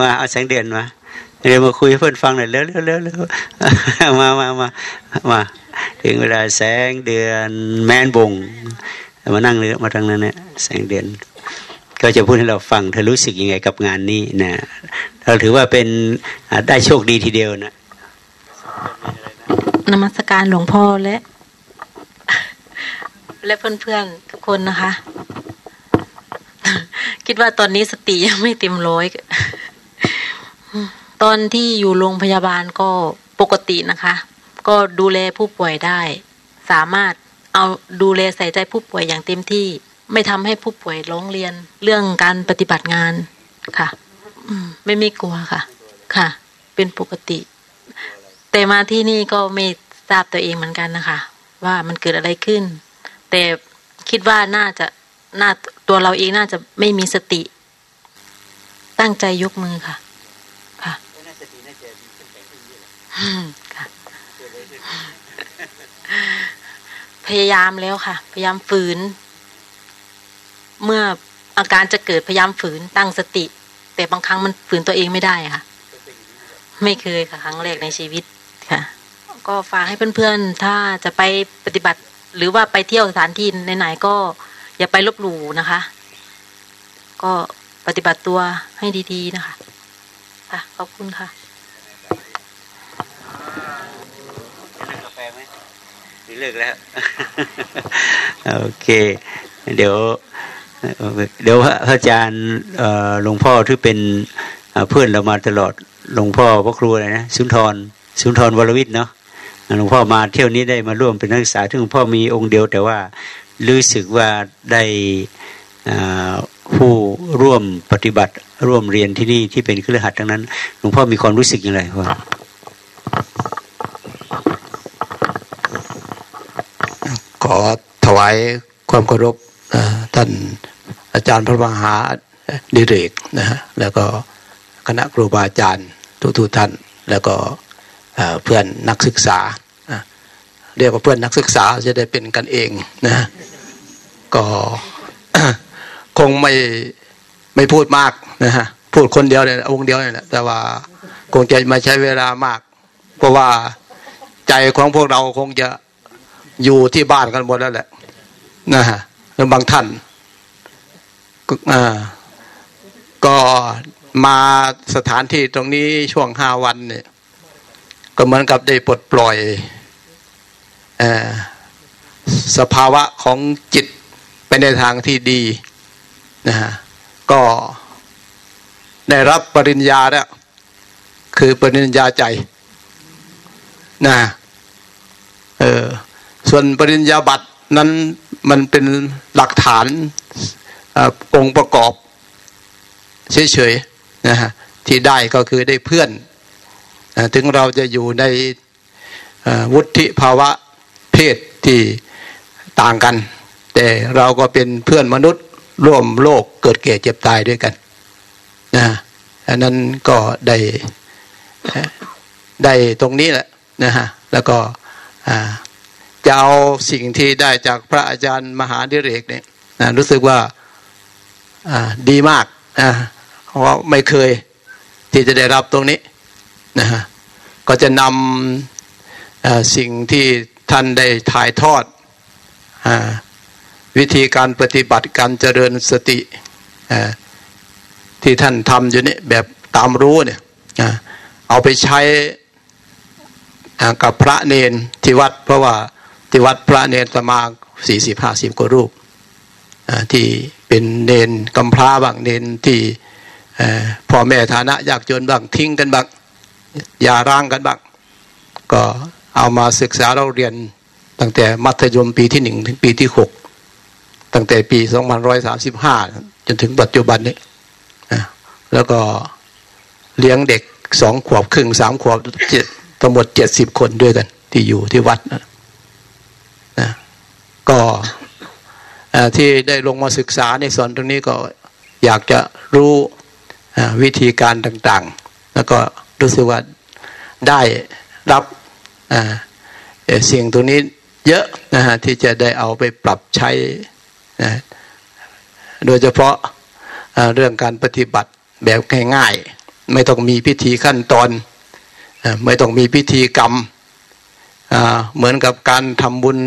มาเอาแสงเดือนมา เดี๋ยวมาคุยเพื่อนฟังหน่อยเร็วเร็วเร็วเร็วมามามามาถึงเวลาแสงเดือนแม่นบงมานั่งเลยมาทางนั้นเนี่ยแสงเดือน ก็จะพูดให้เราฟังเธอรู้สึกยังไงกับงานนี้นะเราถือว่าเป็นได้โชคดีทีเดียวนะนมัสการหลวงพ่อและ และเพื่อนๆทุกคนนะคะ คิดว่าตอนนี้สติยังไม่เต็มร้อย ตอนที่อยู่โรงพยาบาลก็ปกตินะคะ ก็ดูแลผู้ป่วยได้ สามารถเอาดูแลใส่ใจผู้ป่วยอย่างเต็มที่ ไม่ทำให้ผู้ป่วยร้องเรียน เรื่องการปฏิบัติงานค่ะไม่ไมีกลัวค่ะ ค่ะ เป็นปกติ แต่มาที่นี่ก็ไม่ทราบตัวเองเหมือนกันนะคะ ว่ามันเกิดอะไรขึ้น แต่คิดว่าน่าจะน่าตัวเราเองน่าจะไม่มีสติ ตั้งใจยกมือค่ะอืมค่ะ พยายามแล้วค่ะ พยายามฝืน เมื่ออาการจะเกิดพยายามฝืนตั้งสติ แต่บางครั้งมันฝืนตัวเองไม่ได้ค่ะ ไม่เคยค่ะ ครั้งแรกในชีวิตค่ะ ก็ฝากให้เพื่อนๆ ถ้าจะไปปฏิบัติ หรือว่าไปเที่ยวสถานที่ไหนๆก็อย่าไปลบหลู่นะคะ ก็ปฏิบัติตัวให้ดีๆนะคะ ค่ะขอบคุณค่ะ กาแฟไหมหรือ เลิกแล้ว โอเค เดี๋ยว เดี๋ยวพระอาจารย์หลวงพ่อที่เป็นเพื่อนเรามาตลอดหลวงพ่อพระครูอะไรนะสุนทรสุนทรวรวิทย์เนาะหลวงพ่อมาเที่ยวนี้ได้มาร่วมเป็นนักศึกษาที่หลวงพ่อมีองค์เดียวแต่ว่ารู้สึกว่าได้ผู้ร่วมปฏิบัติร่วมเรียนที่นี่ที่เป็นเครือขัดทั้งนั้นหลวงพ่อมีความรู้สึกอย่างไรว่า ขอถวายความเคารพท่านอาจารย์พระมหาดิเรกนะฮะแล้วก็คณะครูบาอาจารย์ทุกท่าน แล้วก็เพื่อนนักศึกษาเรียกว่าเพื่อนนักศึกษาจะได้เป็นกันเองนะก็คงไม่ไม่พูดมากนะฮะพูดคนเดียวเนี่ยองค์เดียวเนี่ยแหละแต่ว่าคงจะมาใช้เวลามาก เพราะว่าใจของพวกเราคงจะ อยู่ที่บ้านกันหมดแล้วแหละนะฮะแล้วบางท่านก็มาสถานที่ตรงนี้ช่วงห้าวันเนี่ยก็เหมือนกับได้ปลดปล่อยอสภาวะของจิตไปในทางที่ดีนะฮะก็ได้รับปริญญาแล้วคือปริญญาใจนะเออ ส่วนปริญญาบัตรนั้นมันเป็นหลักฐานอองค์ประกอบเฉยๆนะฮะที่ได้ก็คือได้เพื่อนนะถึงเราจะอยู่ในวุฒิภาวะเพศที่ต่างกัน แต่เราก็เป็นเพื่อนมนุษย์ร่วมโลกเกิดแก่เจ็บตายด้วยกันนะอันนั้นก็ได้ได้ตรงนี้แหละนะฮะแล้วก็อ่า จะเอาสิ่งที่ได้จากพระอาจารย์มหาดิเรกเนี่ยนะรู้สึกว่าดีมากนะเพราะไม่เคยที่จะได้รับตรงนี้นะฮะก็จะนำสิ่งที่ท่านได้ถ่ายทอดอวิธีการปฏิบัติการเจริญสติที่ท่านทำอยู่นี่แบบตามรู้เนี่ยเอาไปใช้กับพระเนนที่วัดเพราะว่า ที่วัดพระเนนประมาณสี่สิบห้าสิบกว่ารูปที่เป็นเนนกำพร้าบางเนนที่พ่อแม่ฐานะยากจนบางทิ้งกันบางยาร้างกันบางก็เอามาศึกษาเราเรียนตั้งแต่มัธยมปีที่หนึ่งถึงปีที่หกตั้งแต่ปีสองพันร้อยสาสิบห้าจนถึงปัจจุบันนี้แล้วก็เลี้ยงเด็กสองขวบครึ่งสามขวบทั้งหมดเจ็ดสิบคนด้วยกัน ที่อยู่ที่วัดนะ ก็ที่ได้ลงมาศึกษาในส่วนตรงนี้ก็อยากจะรู้วิธีการต่างๆ แล้วก็รู้สึกว่าได้รับสิ่งตรงนี้เยอะนะฮะที่จะได้เอาไปปรับใช้นะโดยเฉพาะเรื่องการปฏิบัติแบบง่ายๆ ไม่ต้องมีพิธีขั้นตอน ไม่ต้องมีพิธีกรรม เหมือนกับการทำบุญ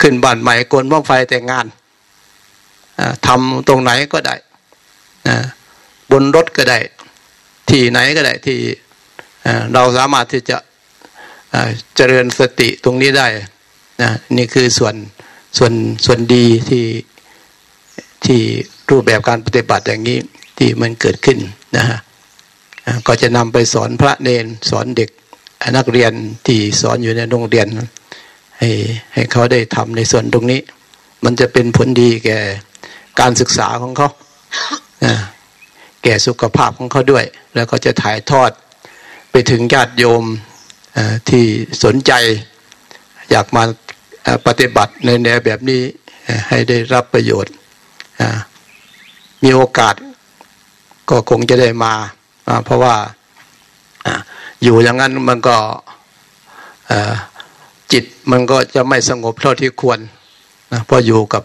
ขึ้นบ้านใหม่โกนบ้องไฟแต่งงานอ่าทำตรงไหนก็ได้บนรถก็ได้ ที่ไหนก็ได้ที่เราสามารถที่จะเจริญสติตรงนี้ได้นะนี่คือส่วนส่วนส่วนดีที่ที่รูปแบบการปฏิบัติอย่างนี้ที่มันเกิดขึ้นนะฮะก็จะนำไปสอนพระเนนสอนเด็กนักเรียนที่สอนอยู่ในโรงเรียน ให้ให้เขาได้ทำในส่วนตรงนี้ มันจะเป็นผลดีแก่การศึกษาของเขาแก่สุขภาพของเขาด้วย แล้วก็จะถ่ายทอดไปถึงญาติโยมที่สนใจ อยากมาปฏิบัติในแนวแบบนี้ให้ได้รับประโยชน์ มีโอกาสก็คงจะได้มา เพราะว่าอยู่อย่างนั้นมันก็ จิตมันก็จะไม่สงบเท่าที่ควรนะเพราะอยู่กับ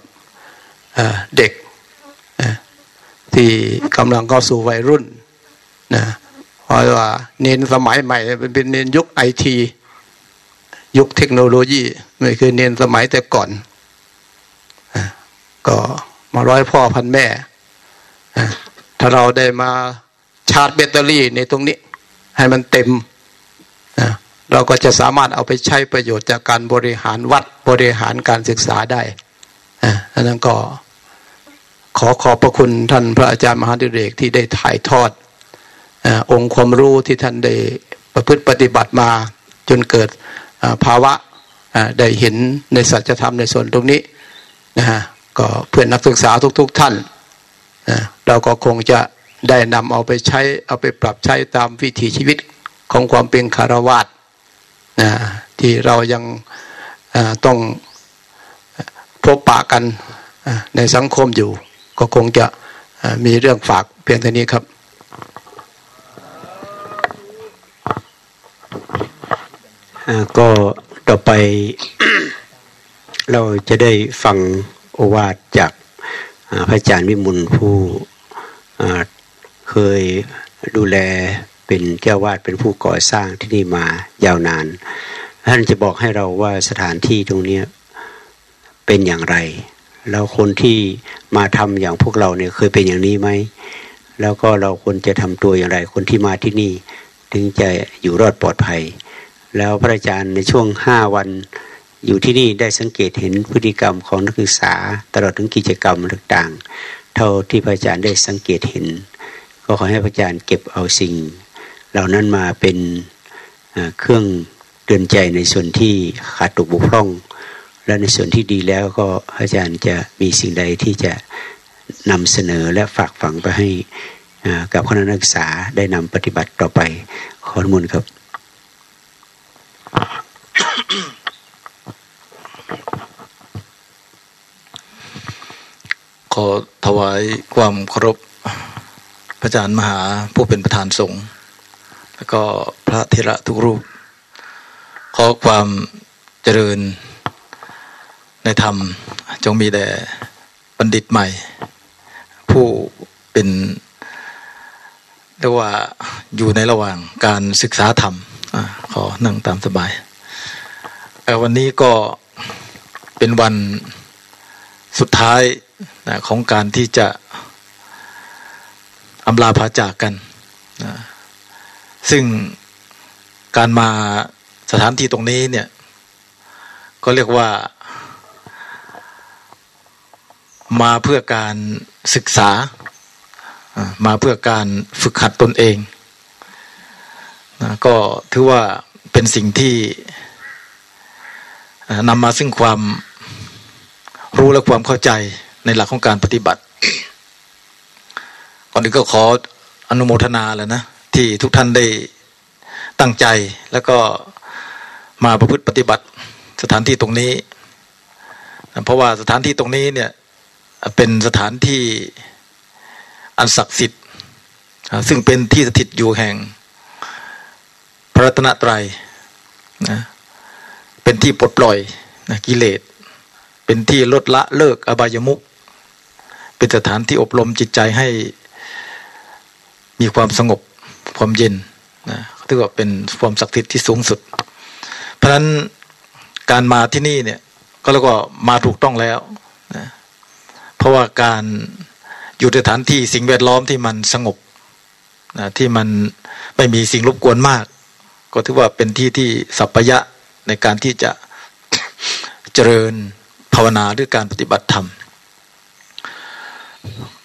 เด็กที่กำลังเข้าสู่วัยรุ่นนะเพราะว่าเน้นสมัยใหม่เป็นเน้นยุคไอทียุคเทคโนโลยีไม่คือเน้นสมัยแต่ก่อนก็มาร้อยพ่อพันแม่ถ้าเราได้มาชาร์จแบตเตอรี่ในตรงนี้ ให้มันเต็ม เราก็จะสามารถเอาไปใช้ประโยชน์จากการบริหารวัดบริหารการศึกษาได้อันนั้นก็ขอขอบพระคุณท่านพระอาจารย์มหาดิเรกที่ได้ถ่ายทอดอองค์ความรู้ที่ท่านได้ประพฤติปฏิบัติมาจนเกิดภาวะได้เห็นในสัจธรรมในส่วนตรงนี้นะฮะก็เพื่อนนักศึกษาทุกๆท่านเราก็คงจะได้นำเอาไปใช้เอาไปปรับใช้ตามวิถีชีวิตของความเป็นคารวาส นะที่เรายังต้องพบปะกันในสังคมอยู่ ก็คงจะมีเรื่องฝากเพียงเท่านี้ครับก็ต่อไปเราจะได้ฟังโอวาทจากพระอาจารย์วิมุลผู้เคยดูแล เป็นเจ้าวาดเป็นผู้ก่อสร้างที่นี่มายาวนาน ท่านจะบอกให้เราว่าสถานที่ตรงนี้เป็นอย่างไร แล้วคนที่มาทำอย่างพวกเราเนี่ยเคยเป็นอย่างนี้ไหม แล้วก็เราควรจะทำตัวอย่างไร คนที่มาที่นี่ ถึงจะอยู่รอดปลอดภัย แล้วพระอาจารย์ในช่วงห้าวันอยู่ที่นี่ได้สังเกตเห็นพฤติกรรมของนักศึกษาตลอดถึงกิจกรรมต่างๆ เท่าที่พระอาจารย์ได้สังเกตเห็น ก็ขอให้พระอาจารย์เก็บเอาสิ่ง เหล่านั้นมาเป็นเครื่องเตือนใจในส่วนที่ขาดตกบกพร่อง และในส่วนที่ดีแล้วก็อาจารย์จะมีสิ่งใดที่จะนำเสนอและฝากฝังไปให้กับคณะนักศึกษาได้นำปฏิบัติต่อไปขออนุโมทครับขอถวายความเคารพพระอาจารย์มหาผู้เป็นประธานสงฆ์ แล้วก็พระเทระทุกรูป ขอความเจริญในธรรมจงมีแด่บัณฑิตใหม่ ผู้เป็นเรียกว่าอยู่ในระหว่างการศึกษาธรรมอขอนั่งตามสบาย วันนี้ก็เป็นวันสุดท้ายของการที่จะอำลาพาจากกันนะ ซึ่งการมาสถานที่ตรงนี้เนี่ย ก็เรียกว่า มาเพื่อการศึกษา มาเพื่อการฝึกหัดตนเองนะก็ถือว่าเป็นสิ่งที่นำมาซึ่งความรู้และความเข้าใจในหลักของการปฏิบัติ ก่อนอื่นก็ขออนุโมทนาแล้วนะ ที่ทุกท่านได้ตั้งใจแล้วก็มาประพฤติปฏิบัติสถานที่ตรงนี้ เพราะว่าสถานที่ตรงนี้เนี่ยเป็นสถานที่อันศักดิ์สิทธิ์ ซึ่งเป็นที่สถิตอยู่แห่งพระรัตนตรัยนะเป็นที่ปลดปล่อยนะกิเลส เป็นที่ลดละเลิกอบายมุกเป็นสถานที่อบรมจิตใจให้มีความสงบ ความเย็นนะถือว่าเป็นความศักดิ์สิทธิ์ที่สูงสุด เพราะฉะนั้นการมาที่นี่เนี่ย ก็แล้วก็มาถูกต้องแล้วนะเพราะว่าการอยู่ในสถานที่สิ่งแวดล้อมที่มันสงบนะที่มันไม่มีสิ่งรบกวนมาก ก็ถือว่าเป็นที่ที่สัพยะในการที่จะเจริญภาวนาหรือการปฏิบัติธรรม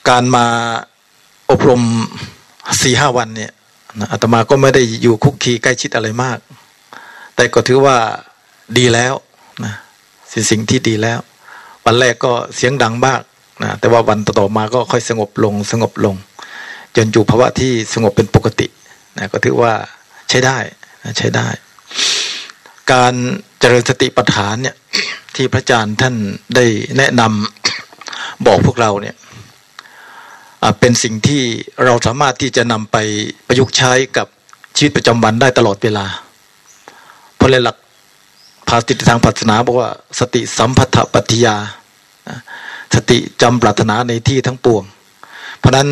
การมาอบรมสี่ห้าวันเนี่ย อาตมาก็ไม่ได้อยู่คุกคีใกล้ชิดอะไรมาก แต่ก็ถือว่าดีแล้วนะสิ่งสิ่งที่ดีแล้ว วันแรกก็เสียงดังมากนะแต่ว่าวันต่อมาก็ค่อยสงบลงสงบลง จนอยู่ภาวะที่สงบเป็นปกตินะก็ถือว่าใช้ได้นะใช้ได้ การเจริญสติปัฏฐานเนี่ยที่พระอาจารย์ท่านได้แนะนำบอกพวกเราเนี่ย เป็นสิ่งที่เราสามารถที่จะนำไปประยุกต์ใช้กับชีวิตประจำวันได้ตลอดเวลา เพราะในหลักภาสิททางศาสนาบอกว่า สติสัมพัทธปัติยา สติจำปรารถนาในที่ทั้งปวง เพราะนั้น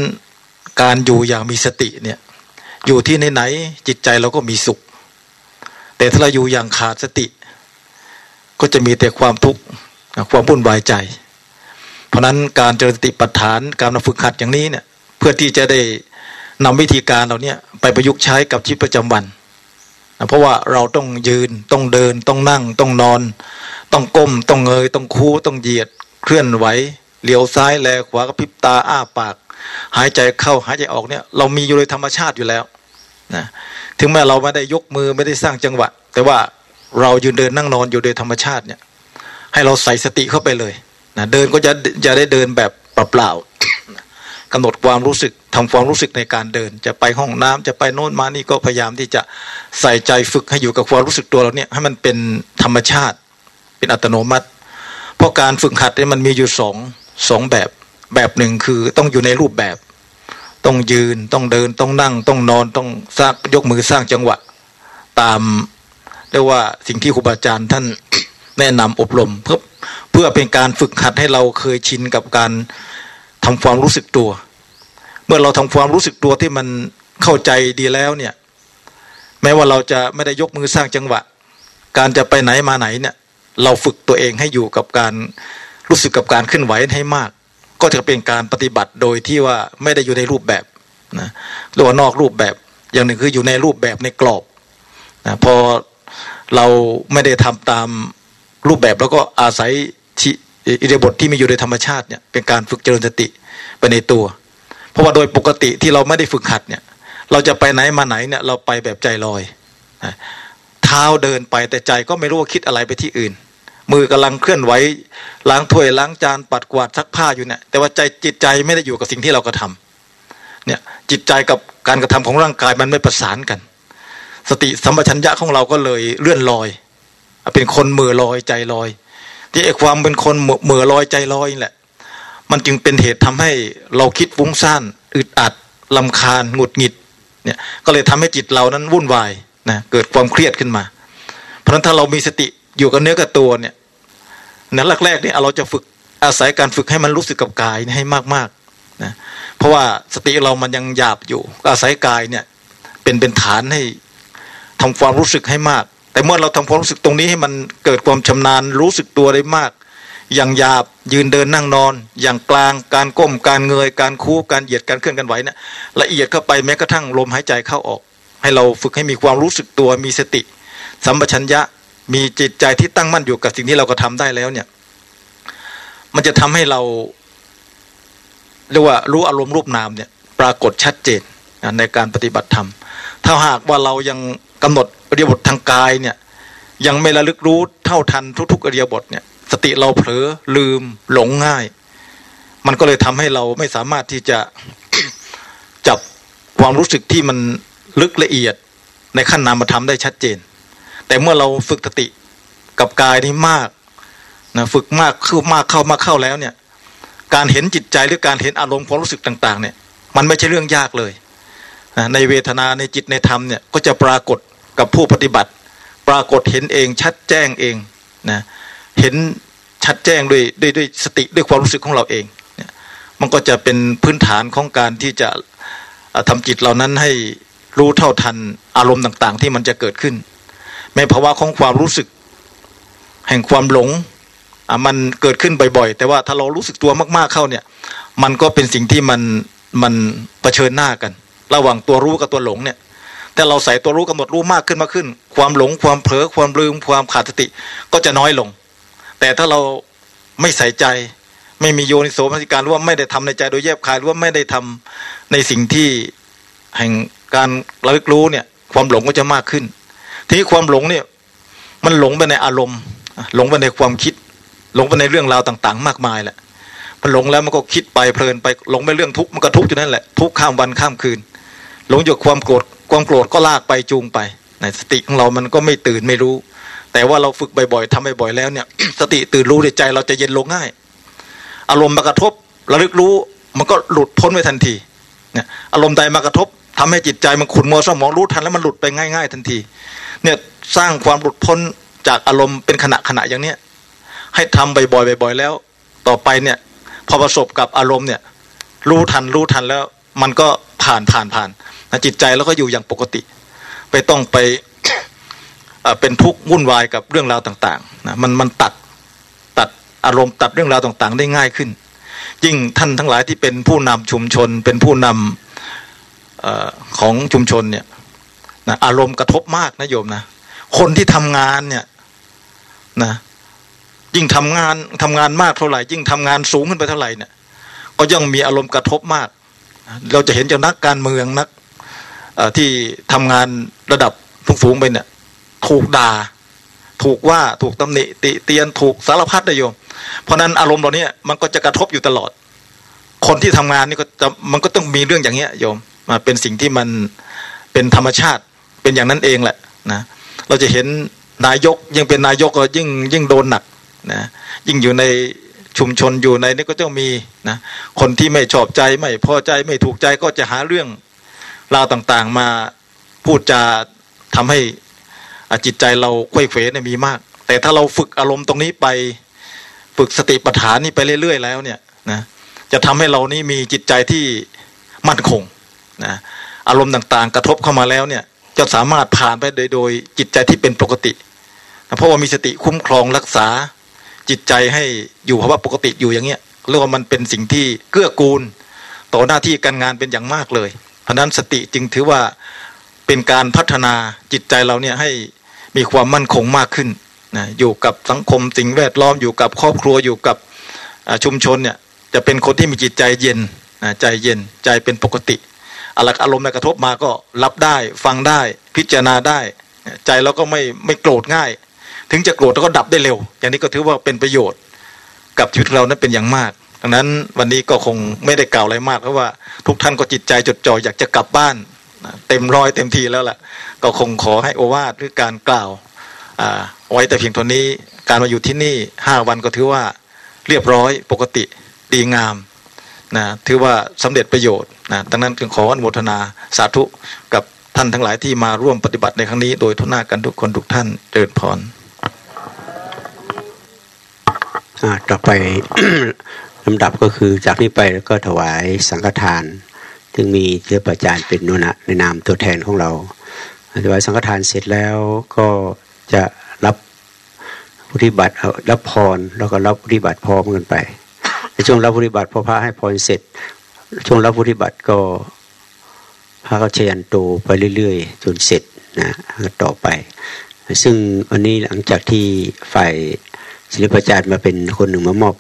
การอยู่อย่างมีสติเนี่ยอยู่ที่ไหนๆจิตใจเราก็มีสุข แต่ถ้าเราอยู่อย่างขาดสติ ก็จะมีแต่ความทุกข์ความวุ่นวายใจ เพราะนั้นการเจริญสติปัฏฐานการฝึกหัดอย่างนี้เนี่ยเพื่อที่จะได้นำวิธีการเราเนี่ยไปประยุกต์ใช้กับชีวิตประจำวันนะเพราะว่าเราต้องยืนต้องเดินต้องนั่งต้องนอน ต้องก้มต้องเงยต้องคูต้องเหยียดเคลื่อนไหวเหลียวซ้ายแลขวากระพริบตาอ้าปาก หายใจเข้าหายใจออกเนี่ยเรามีอยู่โดยธรรมชาติอยู่แล้วนะถึงแม้เราไม่ได้ยกมือไม่ได้สร้างจังหวะ แต่ว่าเรายืนเดินนั่งนอนอยู่โดยธรรมชาติเนี่ยให้เราใส่สติเข้าไปเลย นะเดินก็จะจะได้เดินแบบเปล่าๆกำหนดความรู้สึกทำความรู้สึกในการเดิน จะไปห้องน้ำจะไปโน่นมานี่ก็พยายามที่จะใส่ใจฝึกให้อยู่กับความรู้สึกตัวเราเนี่ยให้มันเป็นธรรมชาติ เป็นอัตโนมัติ เพราะการฝึกหัดเนี่ยมันมีอยู่สองสองแบบ แบบหนึ่งคือต้องอยู่ในรูปแบบ ต้องยืนต้องเดินต้องนั่ง ต้องนอนต้องสร้างยกมือสร้างจังหวะ ตามเรียกว่าสิ่งที่ครูบาอาจารย์ท่านแนะนำอบรมเพื่อ เพื่อเป็นการฝึกหัดให้เราเคยชินกับการทำความรู้สึกตัว เมื่อเราทำความรู้สึกตัวที่มันเข้าใจดีแล้วเนี่ย แม้ว่าเราจะไม่ได้ยกมือสร้างจังหวะ การจะไปไหนมาไหนเนี่ย เราฝึกตัวเองให้อยู่กับการรู้สึกกับการเคลื่อนไหวให้มาก ก็จะเป็นการปฏิบัติโดยที่ว่าไม่ได้อยู่ในรูปแบบนะหรือว่านอกรูปแบบ อย่างหนึ่งคืออยู่ในรูปแบบในกรอบนะพอเราไม่ได้ทำตาม รูปแบบแล้วก็อาศัยอิเดียบทที่มีอยู่ในธรรมชาติเนี่ยเป็นการฝึกเจริญสติไปในตัว เพราะว่าโดยปกติที่เราไม่ได้ฝึกหัดเนี่ยเราจะไปไหนมาไหนเนี่ยเราไปแบบใจลอยเท้าเดินไปแต่ใจก็ไม่รู้ว่าคิดอะไรไปที่อื่น มือกำลังเคลื่อนไหวล้างถ้วยล้างจานปัดกวาดซักผ้าอยู่เนี่ยแต่ว่าใจจิตใจไม่ได้อยู่กับสิ่งที่เรากระทาเนี่ยจิตใจกับการกระทำของร่างกายมันไม่ประสานกัน สติสัมปชัญญะของเราก็เลยเลื่อนลอย เป็นคนมือลอยใจลอยที่ไอ้ความเป็นคนเหม่อลอยใจลอยแหละ มันจึงเป็นเหตุทำให้เราคิดฟุ้งซ่านอึดอัดลำคาญหงุดหงิดเนี่ยก็เลยทำให้จิตเรานั้นวุ่นวายนะเกิดความเครียดขึ้นมา เพราะฉะนั้นถ้าเรามีสติอยู่กับเนื้อกับตัวเนี่ยนั้นแรกๆเนี่ยเราจะฝึกอาศัยการฝึกให้มันรู้สึกกับกายให้มากๆนะเพราะว่าสติเรามันยังหยาบอยู่อาศัยกายเนี่ยเป็นเป็นฐานให้ทำความรู้สึกให้มาก แต่เมื่อเราทำความรู้สึกตรงนี้ให้มันเกิดความชำนาญรู้สึกตัวได้มาก อย่างหยาบยืนเดินนั่งนอน อย่างกลางการก้มการเงย การคูการเหยียดการเคลื่อนกันไหวเนี่ยละเอียดเข้าไปแม้กระทั่งลมหายใจเข้าออก ให้เราฝึกให้มีความรู้สึกตัวมีสติ สัมปชัญญะมีจิตใจที่ตั้งมั่นอยู่กับสิ่งที่เราก็ทำได้แล้วเนี่ย มันจะทำให้เราเรียกว่ารู้อารมณ์รูปนามเนี่ย ปรากฏชัดเจนในการปฏิบัติธรรม ถ้าหากว่าเรายัง กำหนดอริยบททางกายเนี่ย ยังไม่ระลึกรู้เท่าทันทุกๆอริยบทเนี่ย สติเราเผลอลืมหลงง่าย มันก็เลยทำให้เราไม่สามารถที่จะจับความรู้สึกที่มันลึกละเอียดในขั้นนามธรรมได้ชัดเจน แต่เมื่อเราฝึกสติกับกายนี้มากนะฝึกมากขึ้นมากเข้ามากเข้าแล้วเนี่ย การเห็นจิตใจหรือการเห็นอารมณ์ความรู้สึกต่าง ๆ เนี่ย มันไม่ใช่เรื่องยากเลยในเวทนาในจิตในธรรมเนี่ยก็จะปรากฏ กับผู้ปฏิบัติ ปรากฏเห็นเองชัดแจ้งเองนะเห็นชัดแจ้งด้วยด้วยด้วยสติด้วยความรู้สึกของเราเองเนี่ยมันก็จะเป็นพื้นฐานของการที่จะทำจิตเหล่านั้นให้รู้เท่าทันอารมณ์ต่าง ๆ ที่มันจะเกิดขึ้นแม้ภาวะของความรู้สึก แห่งความหลงมันเกิดขึ้นบ่อยๆ แต่ว่าถ้าเรารู้สึกตัวมากๆเข้าเนี่ย มันก็เป็นสิ่งที่มันมันเผชิญหน้ากัน ระหว่างตัวรู้กับตัวหลงเนี่ย แต่เราใส่ตัวรู้กำหนดรู้มากขึ้นมากขึ้น ความหลงความเผลอความลืมความขาดสติก็จะน้อยลง แต่ถ้าเราไม่ใส่ใจ ไม่มีโยนิโสมนสิการรู้ว่าไม่ได้ทำในใจโดยแยบคายรู้ว่าไม่ได้ทำในสิ่งที่แห่งการระลึกรู้เนี่ย ความหลงก็จะมากขึ้น ทีนี้ความหลงเนี่ยมันหลงไปในอารมณ์ หลงไปในความคิด หลงไปในเรื่องราวต่าง ๆ มากมายแหละมันหลงแล้วมันก็คิดไปเพลินไปหลงไปเรื่องทุกข์มันก็ทุกข์อยู่นั่นแหละทุกข์ข้ามวันข้ามคืน หลงอยู่ความโกรธ ความโกรธก็ลากไปจูงไปในสติของเรามันก็ไม่ตื่นไม่รู้ แต่ว่าเราฝึกบ่อยๆทำบ่อยๆแล้วเนี่ย สติตื่นรู้ในใจเราจะเย็นลงง่าย อารมณ์มากระทบระลึกรู้ มันก็หลุดพ้นไปทันทีเนี่ยอารมณ์ใดมากระทบทำให้จิตใจมันขุนมัวสมองรู้ทันแล้วมันหลุดไปง่าย ๆ ทันที เนี่ยสร้างความหลุดพ้นจากอารมณ์เป็นขณะขณะอย่างเนี้ยให้ทำบ่อยๆบ่อยๆแล้ว ต่อไปเนี่ย พอประสบกับอารมณ์เนี่ย รู้ทันรู้ทันแล้ว มันก็ผ่านผ่านผ่าน จิตใจแล้วก็อยู่อย่างปกติ ไปต้องไปเป็นทุกข์วุ่นวายกับเรื่องราวต่างๆนะมันมันตัดตัดอารมณ์ตัดเรื่องราวต่างๆ ได้ง่ายขึ้น ยิ่งท่านทั้งหลายที่เป็นผู้นำชุมชน เป็นผู้นำอของชุมชนเนี่ยนะอารมณ์กระทบมากนะโยมนะคนที่ทำงานเนี่ยนะยิ่งทำงานทำงานมากเท่าไหร่ ยิ่งทำงานสูงขึ้นไปเท่าไหร่เนี่ย ก็ย่อมมีอารมณ์กระทบมาก เราจะเห็นจากนักการเมืองนัก ที่ทำงานระดับสูงๆไปเนี่ย ถูกด่า ถูกว่าถูกตำหนิติเตียนถูกสารพัดเลยโยม เพราะนั้นอารมณ์เหล่านี้มันก็จะกระทบอยู่ตลอด คนที่ทำงานนี่ก็จะมันก็ต้องมีเรื่องอย่างเงี้ยโยมมาเป็นสิ่งที่มันเป็นธรรมชาติเป็นอย่างนั้นเองแหละนะเราจะเห็นนายกยังเป็นนายกก็ยิ่งยิ่งโดนหนักนะยิ่งอยู่ในชุมชนอยู่ในนี่ก็ต้องมีนะคนที่ไม่ชอบใจไม่พอใจไม่ถูกใจก็จะหาเรื่อง ราวต่างๆมาพูดจาทำให้อจิตใจเราเคว้งเขวเนี่ยมีมาก แต่ถ้าเราฝึกอารมณ์ตรงนี้ไป ฝึกสติปัฏฐานนี่ไปเรื่อย ๆ แล้วเนี่ยนะจะทำให้เรานี่มีจิตใจที่มั่นคงนะอารมณ์ต่างๆ กระทบเข้ามาแล้วเนี่ยจะสามารถผ่านไปโดยโดยจิตใจที่เป็นปกตินะเพราะว่ามีสติคุ้มครองรักษาจิตใจให้อยู่ภาวะปกติอยู่อย่างเงี้ยเรียกว่ามันเป็นสิ่งที่เกื้อกูล ต่อหน้าที่การงานเป็นอย่างมากเลย เพราะนั้นสติจึงถือว่าเป็นการพัฒนาจิตใจเราเนี่ยให้มีความมั่นคงมากขึ้นนะอยู่กับสังคมสิ่งแวดล้อมอยู่กับครอบครัวอยู่กับชุมชนเนี่ยจะเป็นคนที่มีจิตใจเย็นนะใจเย็นใจเป็นปกติอะไรอารมณ์ในกระทบมาก็รับได้ฟังได้พิจารณาได้ ใจเราก็ไม่ไม่โกรธง่าย ถึงจะโกรธแล้วก็ดับได้เร็ว อย่างนี้ก็ถือว่าเป็นประโยชน์กับชีวิตเรานั้นเป็นอย่างมาก ดังนั้นวันนี้ก็คงไม่ได้กล่าวอะไรมาก เพราะว่าทุกท่านก็จิตใจจดจ่ออยากจะกลับบ้าน เต็มร้อยเต็มทีแล้วแหละก็คงขอให้โอวาทหรือการกล่าวอ่าไว้แต่เพียงเท่านี้การมาอยู่ที่นี่ห้าวันก็ถือว่าเรียบร้อยปกติดีงามนะถือว่าสำเร็จประโยชน์นะดังนั้นจึงขออนุโมทนาสาธุกับท่านทั้งหลายที่มาร่วมปฏิบัติในครั้งนี้ โดยทุกหน้ากันทุกคนทุกท่านเดินพรอ่าต่อไป ลำดับก็คือจากนี้ไปก็ถวายสังฆทาน ซึ่งมีเชื้อประจารย์เป็นนุนะในนามตัวแทนของเราถวายสังฆทานเสร็จแล้วก็จะรับปฏิบัติรับพรแล้วก็รับปฏิบัติพร้อมกันไปในช่วงรับปฏิบัติพอพระให้พรเสร็จ ช่วงรับปฏิบัติก็พระก็เชยันโตไปเรื่อยๆ จนเสร็จนะต่อไป ซึ่งวันนี้หลังจากที่ฝ่ายศิลปอาจารย์มาเป็นคนหนึ่งมามอบ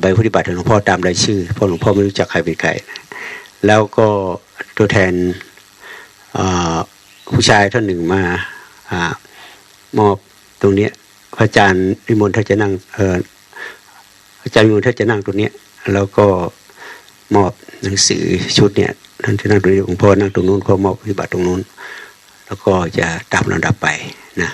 ใบปฏิบัติของหลวงพ่อตามรายชื่อเพราะหลวงพ่อไม่รู้จักใครเป็นใครแล้วก็ตัวแทนผู้ชายท่านหนึ่งมาอมอบตรงเนี้ยพระอาจารย์นิมนต์ท่านจะนั่งเอออาจารย์นิมนต์ท่านจะนั่งตรงนี้แล้วก็มอบหนังสือชุดเนี้ยท่านจะนั่งตรงนี้หลวงพ่อนั่งตรงนู้นก็มอบปฏิบัติตรงนู้น แล้วก็จะตามลำดับไปนะ